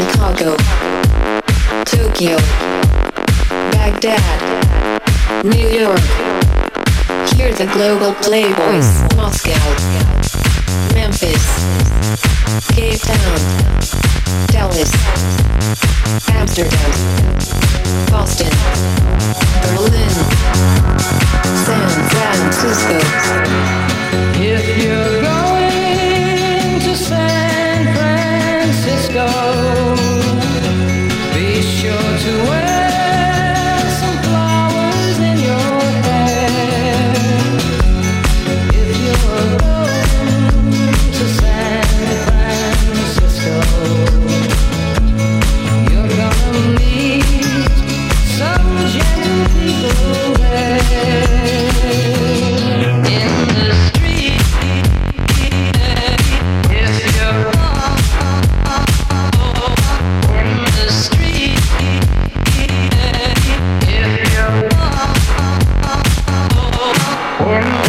Chicago, Tokyo, Baghdad, New York. Hear the global playboys, Moscow, Memphis, Cape Town, Dallas, Amsterdam.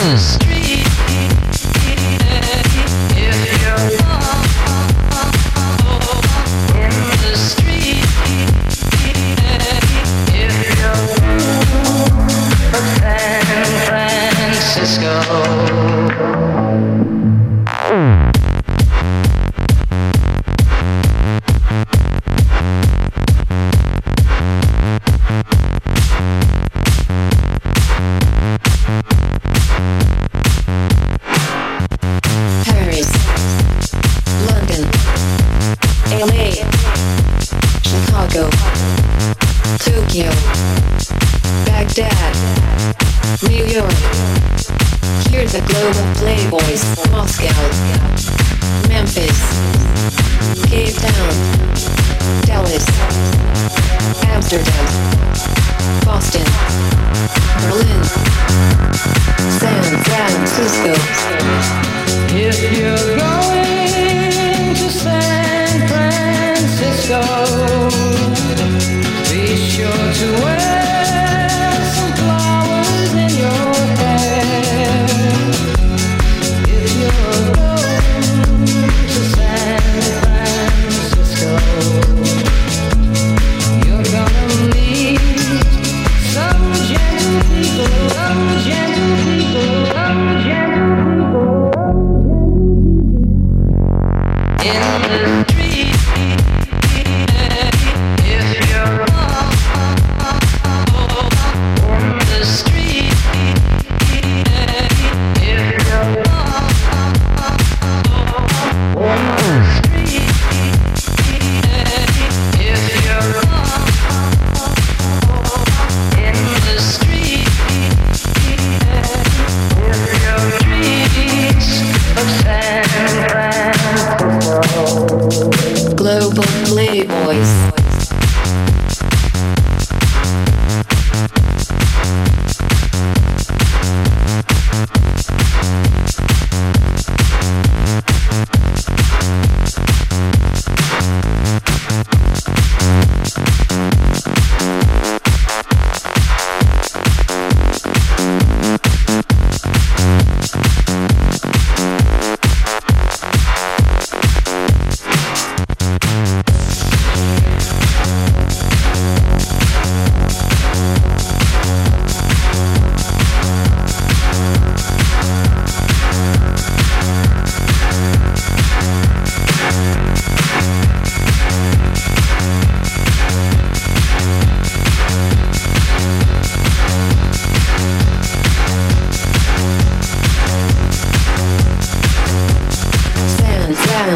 Mm. Tokyo, Tokyo, Baghdad, New York. Hear the global of playboys, Moscow, Memphis, Cape Town, Dallas, Amsterdam, Boston, Berlin, San Francisco. If you go.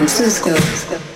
Francisco.